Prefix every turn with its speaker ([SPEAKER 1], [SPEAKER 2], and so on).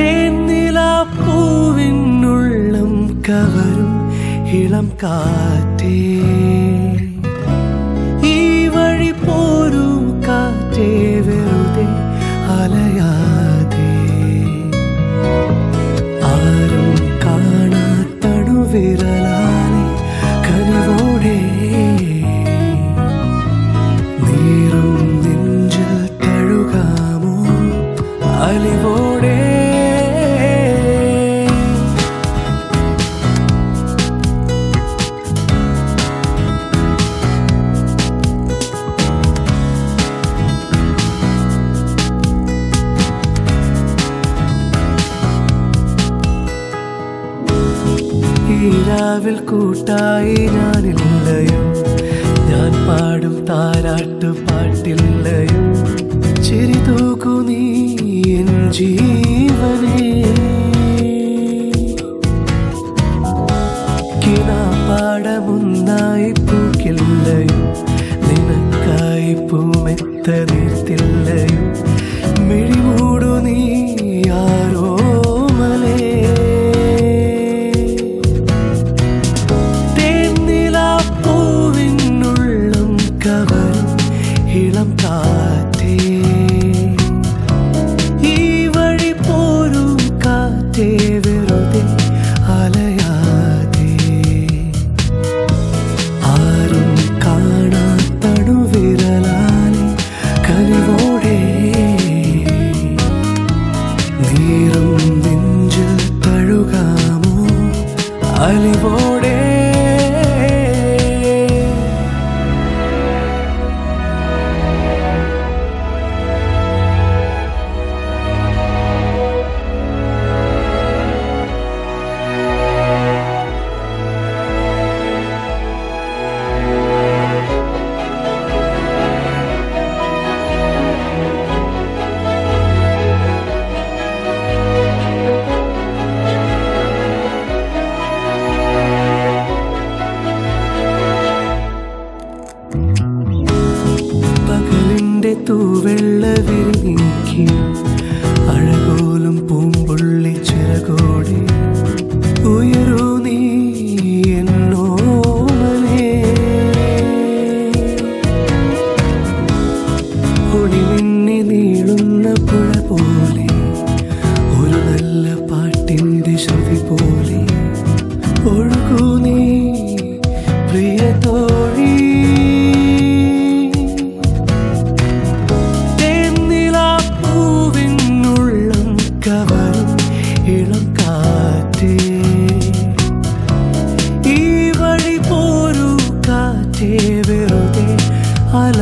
[SPEAKER 1] തേന്നിലാപ്പൂവിനുള്ളം കവരും ഇളം കാറ്റേ. ഈ രാവിൽ കൂട്ടായി ഞാനില്ലയോ. ഞാൻ പാടും താരാട്ട് പാട്ടില്ലയോ. ചിരി തൂക്കു നീ എൻ ജീവനേ. കിനാപ്പാടമൊന്നായി പൂക്കില്ലയോ. നിനക്കായി പൂമെത്ത നീർത്തില്ലയോ. മിഴിമൂടു നീ ആരോ അലിവോടെ you. இளம் காற்றே ഈ വഴി പോരൂ കാറ്റേ വെറുതെ അല